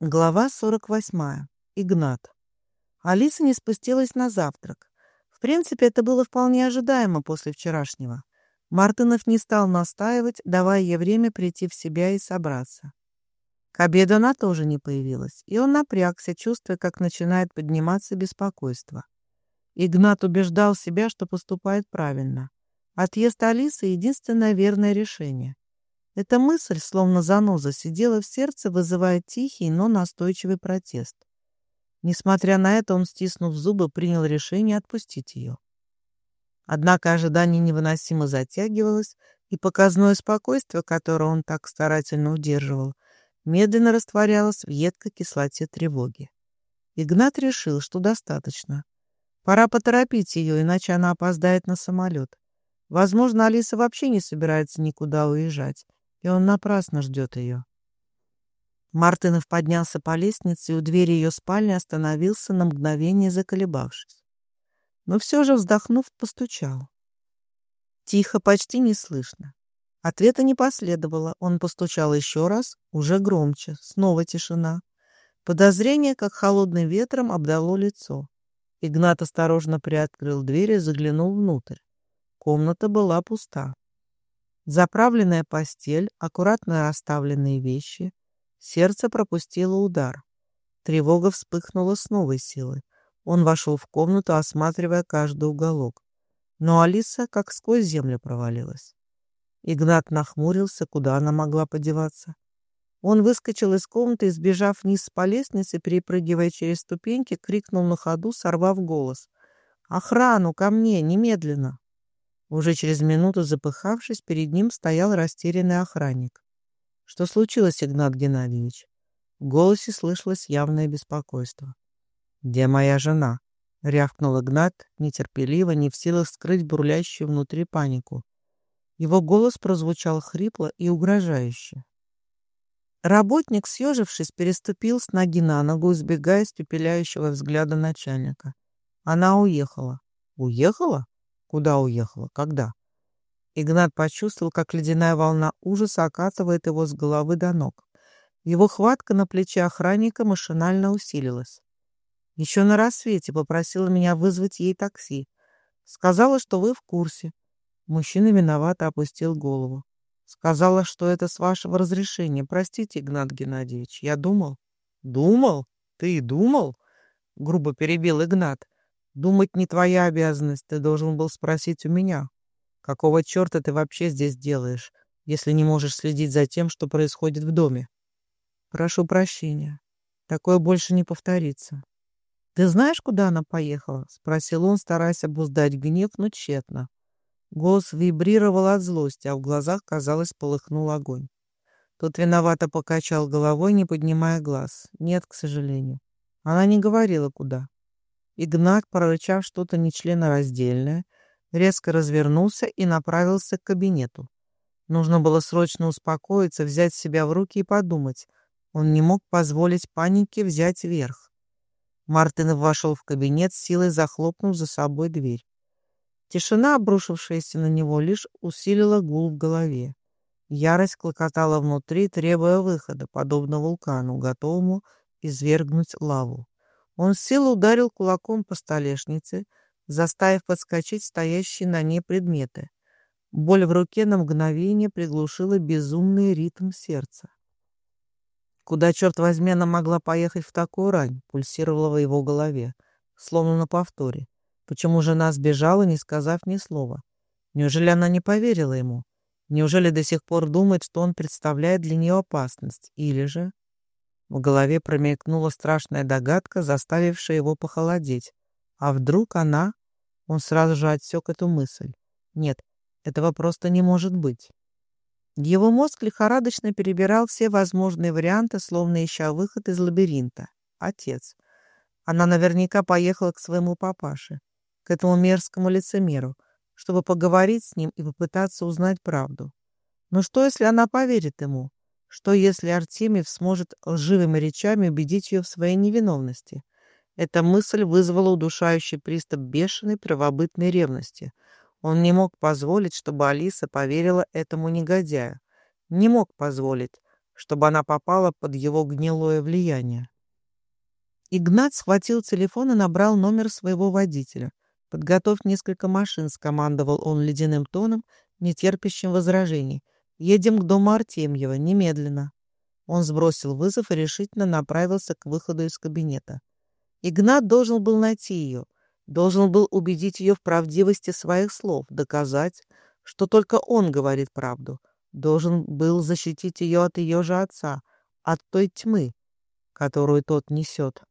Глава 48. Игнат. Алиса не спустилась на завтрак. В принципе, это было вполне ожидаемо после вчерашнего. Мартынов не стал настаивать, давая ей время прийти в себя и собраться. К обеду она тоже не появилась, и он напрягся, чувствуя, как начинает подниматься беспокойство. Игнат убеждал себя, что поступает правильно. Отъезд Алисы — единственное верное решение. Эта мысль, словно заноза, сидела в сердце, вызывая тихий, но настойчивый протест. Несмотря на это, он, стиснув зубы, принял решение отпустить ее. Однако ожидание невыносимо затягивалось, и показное спокойствие, которое он так старательно удерживал, медленно растворялось в едкой кислоте тревоги. Игнат решил, что достаточно. Пора поторопить ее, иначе она опоздает на самолет. Возможно, Алиса вообще не собирается никуда уезжать и он напрасно ждет ее. Мартынов поднялся по лестнице и у двери ее спальни остановился на мгновение, заколебавшись. Но все же, вздохнув, постучал. Тихо, почти неслышно. Ответа не последовало. Он постучал еще раз, уже громче. Снова тишина. Подозрение, как холодным ветром, обдало лицо. Игнат осторожно приоткрыл дверь и заглянул внутрь. Комната была пуста. Заправленная постель, аккуратно расставленные вещи. Сердце пропустило удар. Тревога вспыхнула с новой силой. Он вошел в комнату, осматривая каждый уголок. Но Алиса как сквозь землю провалилась. Игнат нахмурился, куда она могла подеваться. Он выскочил из комнаты сбежав вниз по лестнице, перепрыгивая через ступеньки, крикнул на ходу, сорвав голос. «Охрану! Ко мне! Немедленно!» Уже через минуту, запыхавшись, перед ним стоял растерянный охранник. «Что случилось, Игнат Геннадьевич?» В голосе слышалось явное беспокойство. «Где моя жена?» — рявкнул Игнат, нетерпеливо, не в силах скрыть бурлящую внутри панику. Его голос прозвучал хрипло и угрожающе. Работник, съежившись, переступил с ноги на ногу, избегая испепеляющего взгляда начальника. Она уехала. «Уехала?» Куда уехала? Когда? Игнат почувствовал, как ледяная волна ужаса окатывает его с головы до ног. Его хватка на плече охранника машинально усилилась. Еще на рассвете попросила меня вызвать ей такси. Сказала, что вы в курсе. Мужчина виновато опустил голову. Сказала, что это с вашего разрешения. Простите, Игнат Геннадьевич, я думал. Думал? Ты думал? Грубо перебил Игнат. Думать не твоя обязанность, ты должен был спросить у меня. Какого черта ты вообще здесь делаешь, если не можешь следить за тем, что происходит в доме? Прошу прощения. Такое больше не повторится. Ты знаешь, куда она поехала? Спросил он, стараясь обуздать гнев, но тщетно. Голос вибрировал от злости, а в глазах, казалось, полыхнул огонь. Тот виновато покачал головой, не поднимая глаз. Нет, к сожалению. Она не говорила, куда. Игнат, прорычав что-то нечленораздельное, резко развернулся и направился к кабинету. Нужно было срочно успокоиться, взять себя в руки и подумать. Он не мог позволить панике взять верх. Мартин вошел в кабинет, силой захлопнув за собой дверь. Тишина, обрушившаяся на него, лишь усилила гул в голове. Ярость клокотала внутри, требуя выхода, подобно вулкану, готовому извергнуть лаву. Он с силой ударил кулаком по столешнице, заставив подскочить стоящие на ней предметы. Боль в руке на мгновение приглушила безумный ритм сердца. Куда, черт возьми, она могла поехать в такую рань, пульсировала в его голове, словно на повторе. Почему жена сбежала, не сказав ни слова? Неужели она не поверила ему? Неужели до сих пор думает, что он представляет для нее опасность? Или же... В голове промелькнула страшная догадка, заставившая его похолодеть. А вдруг она... Он сразу же отсек эту мысль. Нет, этого просто не может быть. Его мозг лихорадочно перебирал все возможные варианты, словно ища выход из лабиринта. Отец. Она наверняка поехала к своему папаше, к этому мерзкому лицемеру, чтобы поговорить с ним и попытаться узнать правду. Но что, если она поверит ему? Что, если Артемьев сможет лживыми речами убедить ее в своей невиновности? Эта мысль вызвала удушающий приступ бешеной правобытной ревности. Он не мог позволить, чтобы Алиса поверила этому негодяю. Не мог позволить, чтобы она попала под его гнилое влияние. Игнат схватил телефон и набрал номер своего водителя. «Подготовь несколько машин», — скомандовал он ледяным тоном, не терпящим возражений. «Едем к дому Артемьева, немедленно». Он сбросил вызов и решительно направился к выходу из кабинета. Игнат должен был найти ее, должен был убедить ее в правдивости своих слов, доказать, что только он говорит правду, должен был защитить ее от ее же отца, от той тьмы, которую тот несет.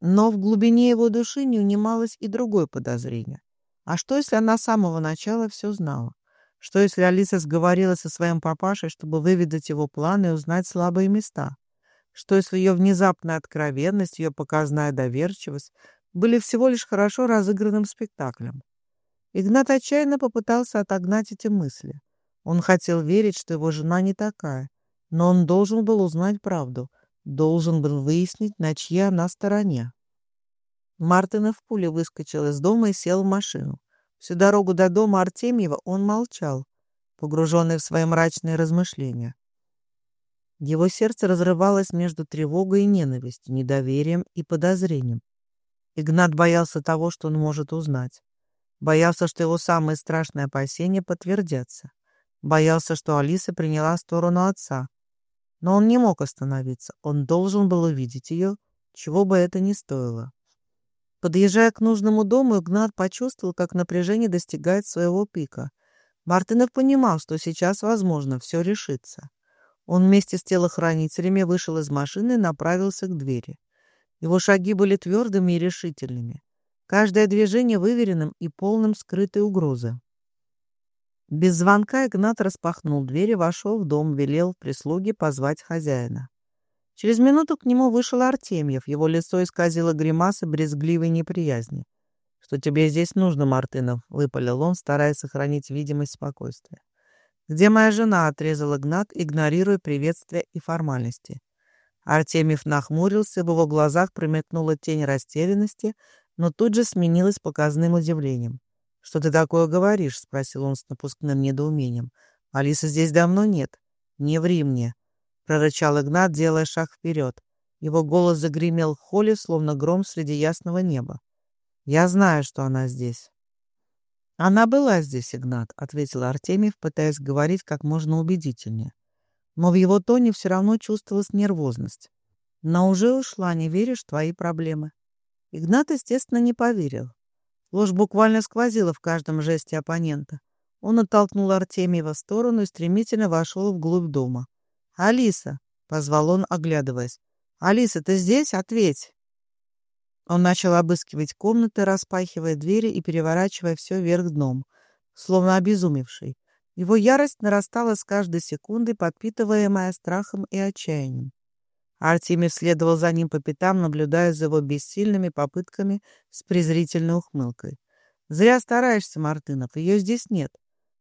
Но в глубине его души не унималось и другое подозрение. А что, если она с самого начала все знала? Что, если Алиса сговорила со своим папашей, чтобы выведать его планы и узнать слабые места? Что, если ее внезапная откровенность, ее показная доверчивость были всего лишь хорошо разыгранным спектаклем? Игнат отчаянно попытался отогнать эти мысли. Он хотел верить, что его жена не такая, но он должен был узнать правду, должен был выяснить, на чьей она стороне. Мартынов пулей выскочил из дома и сел в машину. Всю дорогу до дома Артемьева он молчал, погруженный в свои мрачные размышления. Его сердце разрывалось между тревогой и ненавистью, недоверием и подозрением. Игнат боялся того, что он может узнать. Боялся, что его самые страшные опасения подтвердятся. Боялся, что Алиса приняла сторону отца. Но он не мог остановиться. Он должен был увидеть ее, чего бы это ни стоило. Подъезжая к нужному дому, Игнат почувствовал, как напряжение достигает своего пика. Мартынов понимал, что сейчас, возможно, все решится. Он вместе с телохранителями вышел из машины и направился к двери. Его шаги были твердыми и решительными. Каждое движение выверенным и полным скрытой угрозы. Без звонка Игнат распахнул дверь и вошел в дом, велел прислуге позвать хозяина. Через минуту к нему вышел Артемьев. Его лицо исказило гримасы брезгливой неприязни. «Что тебе здесь нужно, Мартынов?» — выпалил он, стараясь сохранить видимость спокойствия. «Где моя жена?» — отрезал Игнат, игнорируя приветствия и формальности. Артемьев нахмурился, в его глазах промелькнула тень растерянности, но тут же сменилась показным удивлением. «Что ты такое говоришь?» — спросил он с напускным недоумением. «Алисы здесь давно нет. Не ври мне», — прорычал Игнат, делая шаг вперед. Его голос загремел в холле, словно гром среди ясного неба. «Я знаю, что она здесь». «Она была здесь, Игнат», — ответил Артемьев, пытаясь говорить как можно убедительнее. Но в его тоне все равно чувствовалась нервозность. «Но уже ушла, не веришь в твои проблемы». Игнат, естественно, не поверил. Ложь буквально сквозила в каждом жесте оппонента. Он оттолкнул Артемьева в сторону и стремительно вошел вглубь дома. «Алиса!» — позвал он, оглядываясь. «Алиса, ты здесь? Ответь!» Он начал обыскивать комнаты, распахивая двери и переворачивая все вверх дном, словно обезумевший. Его ярость нарастала с каждой секундой, подпитываемая страхом и отчаянием. Артемий следовал за ним по пятам, наблюдая за его бессильными попытками с презрительной ухмылкой. «Зря стараешься, Мартынов, ее здесь нет.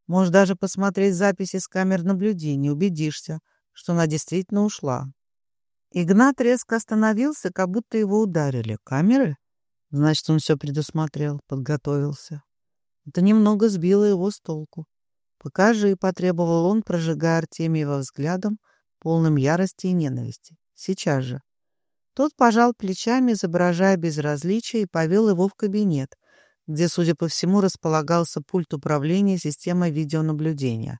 Можешь даже посмотреть записи с камер наблюдения, убедишься, что она действительно ушла». Игнат резко остановился, как будто его ударили. «Камеры?» Значит, он все предусмотрел, подготовился. Это немного сбило его с толку. «Покажи», — потребовал он, прожигая Артемьева взглядом, полным ярости и ненависти. Сейчас же. Тот пожал плечами, изображая безразличие, и повел его в кабинет, где, судя по всему, располагался пульт управления системой видеонаблюдения.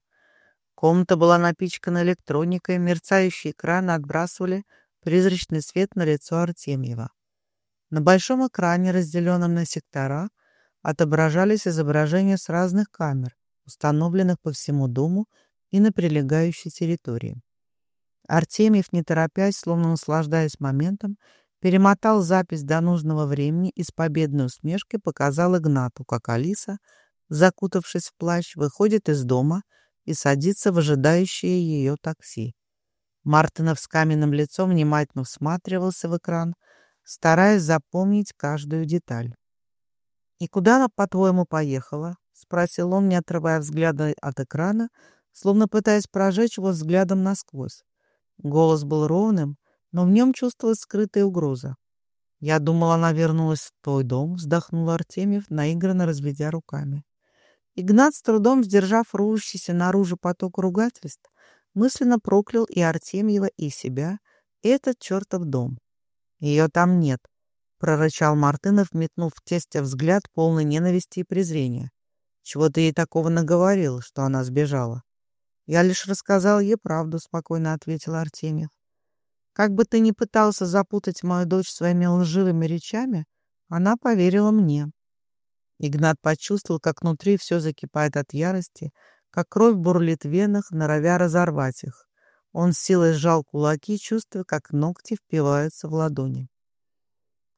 Комната была напичкана электроникой, мерцающие экраны отбрасывали призрачный свет на лицо Артемьева. На большом экране, разделенном на сектора, отображались изображения с разных камер, установленных по всему дому и на прилегающей территории. Артемьев, не торопясь, словно наслаждаясь моментом, перемотал запись до нужного времени и с победной усмешкой показал Игнату, как Алиса, закутавшись в плащ, выходит из дома и садится в ожидающее ее такси. Мартынов с каменным лицом внимательно всматривался в экран, стараясь запомнить каждую деталь. «И куда она, по-твоему, поехала?» — спросил он, не отрывая взгляда от экрана, словно пытаясь прожечь его взглядом насквозь. Голос был ровным, но в нем чувствовалась скрытая угроза. «Я думал, она вернулась в твой дом», — вздохнул Артемьев, наигранно разведя руками. Игнат, с трудом сдержав рвущийся наружу поток ругательств, мысленно проклял и Артемьева, и себя, этот чертов дом. «Ее там нет», — прорычал Мартынов, метнув в тестя взгляд полный ненависти и презрения. «Чего ты ей такого наговорил, что она сбежала?» «Я лишь рассказал ей правду», — спокойно ответил Артемьев. «Как бы ты ни пытался запутать мою дочь своими лживыми речами, она поверила мне». Игнат почувствовал, как внутри все закипает от ярости, как кровь бурлит в венах, норовя разорвать их. Он с силой сжал кулаки, чувствуя, как ногти впиваются в ладони.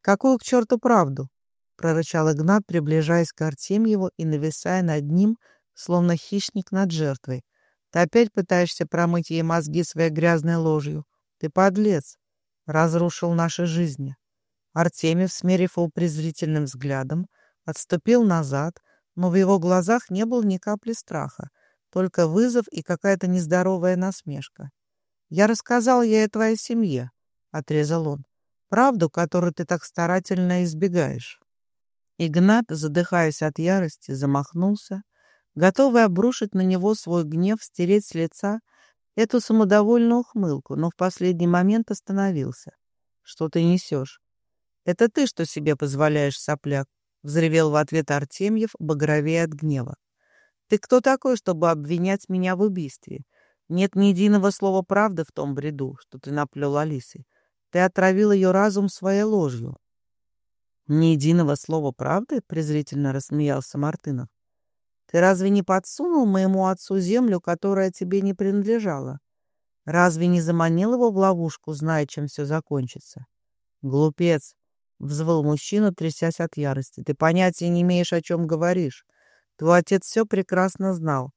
«Какую к черту правду?» — прорычал Игнат, приближаясь к Артемьеву и нависая над ним, словно хищник над жертвой. «Ты опять пытаешься промыть ей мозги своей грязной ложью? Ты подлец! Разрушил наши жизни!» Артемьев, смерив его презрительным взглядом, отступил назад, но в его глазах не было ни капли страха, только вызов и какая-то нездоровая насмешка. «Я рассказал ей о твоей семье», — отрезал он. «Правду, которую ты так старательно избегаешь». Игнат, задыхаясь от ярости, замахнулся, готовый обрушить на него свой гнев, стереть с лица эту самодовольную ухмылку, но в последний момент остановился. «Что ты несешь?» «Это ты что себе позволяешь, сопляк?» — взревел в ответ Артемьев, багровее от гнева. «Ты кто такой, чтобы обвинять меня в убийстве? Нет ни единого слова правды в том бреду, что ты наплел Алисе. Ты отравил ее разум своей ложью. «Ни единого слова правды?» — презрительно рассмеялся Мартынов. «Ты разве не подсунул моему отцу землю, которая тебе не принадлежала? Разве не заманил его в ловушку, зная, чем все закончится?» «Глупец!» — взвыл мужчина, трясясь от ярости. «Ты понятия не имеешь, о чем говоришь. Твой отец все прекрасно знал.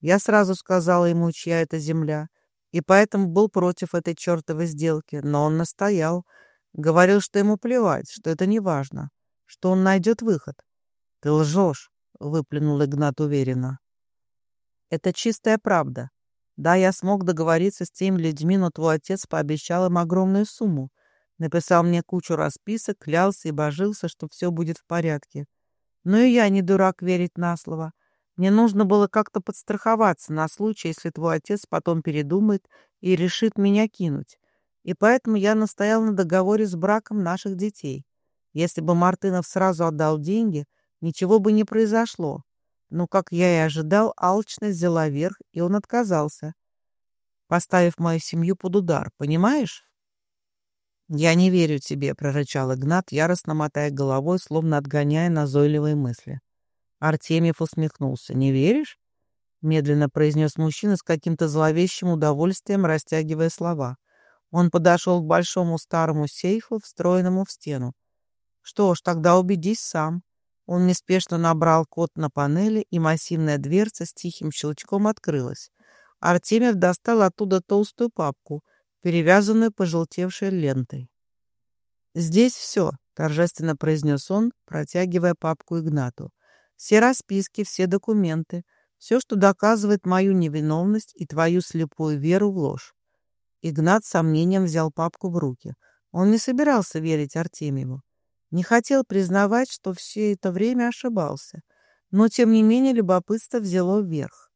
Я сразу сказала ему, чья это земля, и поэтому был против этой чертовой сделки, но он настоял. Говорил, что ему плевать, что это не важно, что он найдет выход. «Ты лжешь», — выплюнул Игнат уверенно. «Это чистая правда. Да, я смог договориться с теми людьми, но твой отец пообещал им огромную сумму. Написал мне кучу расписок, клялся и божился, что все будет в порядке. Но и я не дурак верить на слово. Мне нужно было как-то подстраховаться на случай, если твой отец потом передумает и решит меня кинуть. И поэтому я настоял на договоре с браком наших детей. Если бы Мартынов сразу отдал деньги, ничего бы не произошло. Но, как я и ожидал, алчность взяла верх, и он отказался, поставив мою семью под удар. Понимаешь? «Я не верю тебе», — прорычал Игнат, яростно мотая головой, словно отгоняя назойливые мысли. Артемьев усмехнулся. «Не веришь?» — медленно произнес мужчина с каким-то зловещим удовольствием, растягивая слова. Он подошел к большому старому сейфу, встроенному в стену. «Что ж, тогда убедись сам». Он неспешно набрал код на панели, и массивная дверца с тихим щелчком открылась. Артемьев достал оттуда толстую папку, перевязанную пожелтевшей лентой. «Здесь все», — торжественно произнес он, протягивая папку Игнату. Все расписки, все документы, все, что доказывает мою невиновность и твою слепую веру в ложь. Игнат с сомнением взял папку в руки. Он не собирался верить Артемьеву. Не хотел признавать, что все это время ошибался. Но, тем не менее, любопытство взяло вверх.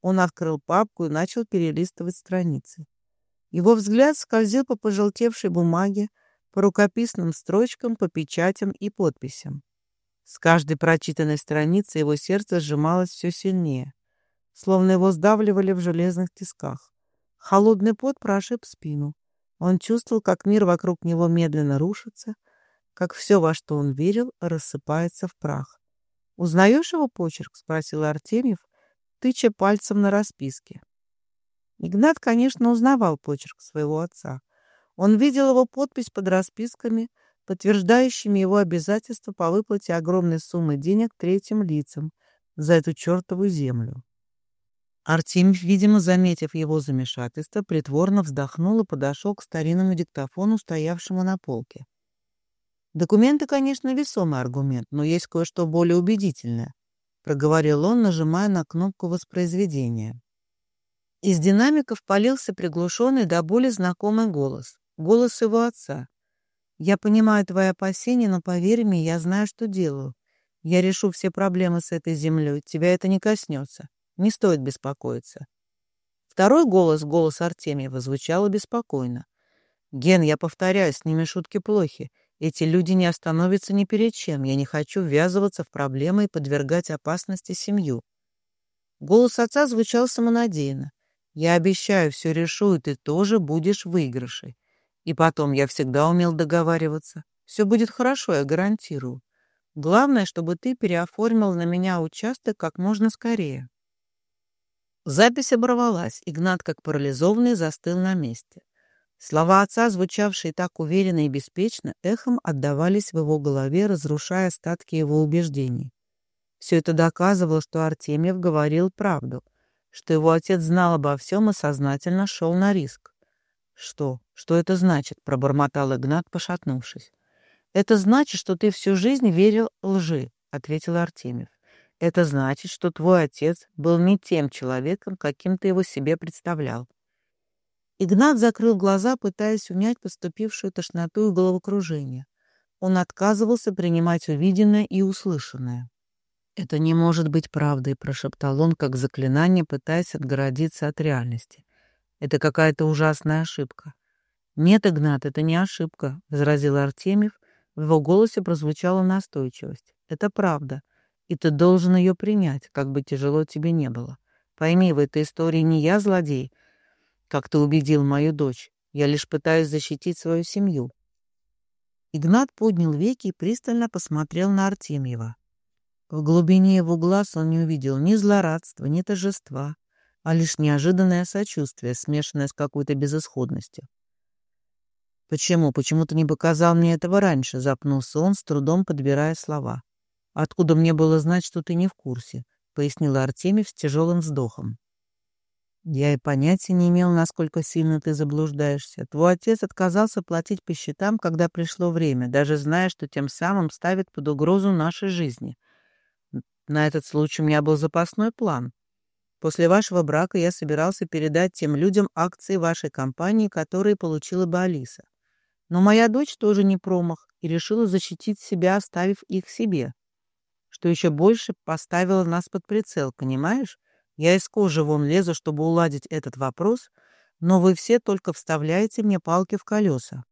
Он открыл папку и начал перелистывать страницы. Его взгляд скользил по пожелтевшей бумаге, по рукописным строчкам, по печатям и подписям. С каждой прочитанной страницей его сердце сжималось все сильнее, словно его сдавливали в железных тисках. Холодный пот прошиб спину. Он чувствовал, как мир вокруг него медленно рушится, как все, во что он верил, рассыпается в прах. «Узнаешь его почерк?» — спросил Артемьев, тыча пальцем на расписке. Игнат, конечно, узнавал почерк своего отца. Он видел его подпись под расписками — подтверждающими его обязательства по выплате огромной суммы денег третьим лицам за эту чертову землю. Артемьев, видимо, заметив его замешательство, притворно вздохнул и подошел к старинному диктофону, стоявшему на полке. «Документы, конечно, весомый аргумент, но есть кое-что более убедительное», — проговорил он, нажимая на кнопку воспроизведения. Из динамиков полился приглушенный до боли знакомый голос. Голос его отца. Я понимаю твои опасения, но поверь мне, я знаю, что делаю. Я решу все проблемы с этой землей. Тебя это не коснется. Не стоит беспокоиться. Второй голос, голос Артемьева, звучал беспокойно. «Ген, я повторяю, с ними шутки плохи. Эти люди не остановятся ни перед чем. Я не хочу ввязываться в проблемы и подвергать опасности семью». Голос отца звучал самонадеянно. «Я обещаю, все решу, и ты тоже будешь в выигрыше. И потом, я всегда умел договариваться. Все будет хорошо, я гарантирую. Главное, чтобы ты переоформил на меня участок как можно скорее». Запись оборвалась. Игнат, как парализованный, застыл на месте. Слова отца, звучавшие так уверенно и беспечно, эхом отдавались в его голове, разрушая остатки его убеждений. Все это доказывало, что Артемьев говорил правду, что его отец знал обо всем и сознательно шел на риск. «Что? Что это значит?» — пробормотал Игнат, пошатнувшись. «Это значит, что ты всю жизнь верил лжи», — ответил Артемьев. «Это значит, что твой отец был не тем человеком, каким ты его себе представлял. Игнат закрыл глаза, пытаясь унять поступившую тошноту и головокружение. Он отказывался принимать увиденное и услышанное. «Это не может быть правдой», — прошептал он, как заклинание, пытаясь отгородиться от реальности. «Это какая-то ужасная ошибка». «Нет, Игнат, это не ошибка», — возразил Артемьев. В его голосе прозвучала настойчивость. «Это правда, и ты должен ее принять, как бы тяжело тебе не было. Пойми, в этой истории не я злодей, как ты убедил мою дочь. Я лишь пытаюсь защитить свою семью. Игнат поднял веки и пристально посмотрел на Артемьева. В глубине его глаз он не увидел ни злорадства, ни торжества, а лишь неожиданное сочувствие, смешанное с какой-то безысходностью. «Почему? Почему ты не показал мне этого раньше?» — запнулся он, с трудом подбирая слова. «Откуда мне было знать, что ты не в курсе?» — пояснил Артемьев с тяжелым вздохом. Я и понятия не имел, насколько сильно ты заблуждаешься. Твой отец отказался платить по счетам, когда пришло время, даже зная, что тем самым ставит под угрозу нашей жизни. На этот случай у меня был запасной план. После вашего брака я собирался передать тем людям акции вашей компании, которые получила бы Алиса. Но моя дочь тоже не промах и решила защитить себя, оставив их себе. Что еще больше поставила нас под прицел, понимаешь? Я из кожи вон лезу, чтобы уладить этот вопрос, но вы все только вставляете мне палки в колеса.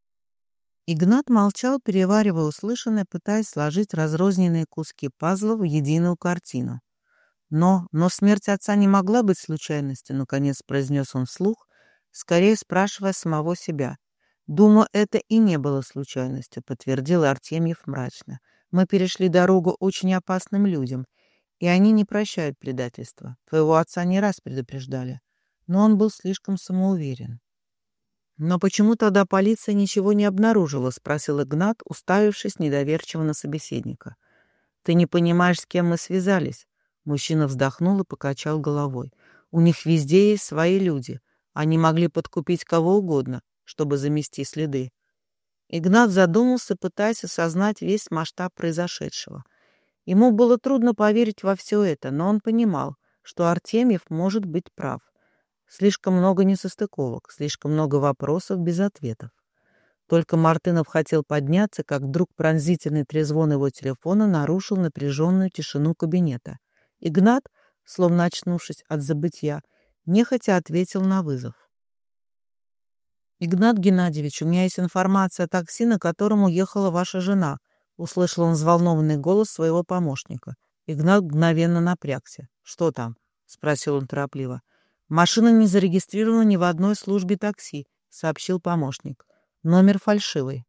Игнат молчал, переваривая услышанное, пытаясь сложить разрозненные куски пазла в единую картину. Но, но смерть отца не могла быть случайностью, наконец произнес он вслух, скорее спрашивая самого себя. Думаю, это и не было случайностью, подтвердил Артемьев мрачно. Мы перешли дорогу очень опасным людям — и они не прощают предательства. Твоего отца не раз предупреждали, но он был слишком самоуверен. «Но почему тогда полиция ничего не обнаружила?» — спросил Игнат, уставившись недоверчиво на собеседника. «Ты не понимаешь, с кем мы связались?» Мужчина вздохнул и покачал головой. «У них везде есть свои люди. Они могли подкупить кого угодно, чтобы замести следы». Игнат задумался, пытаясь осознать весь масштаб произошедшего. Ему было трудно поверить во все это, но он понимал, что Артемьев может быть прав. Слишком много несостыковок, слишком много вопросов без ответов. Только Мартынов хотел подняться, как вдруг пронзительный трезвон его телефона нарушил напряженную тишину кабинета. Игнат, словно очнувшись от забытья, нехотя ответил на вызов. «Игнат Геннадьевич, у меня есть информация о такси, на котором уехала ваша жена», Услышал он взволнованный голос своего помощника. Игнат мгновенно напрягся. «Что там?» — спросил он торопливо. «Машина не зарегистрирована ни в одной службе такси», — сообщил помощник. «Номер фальшивый».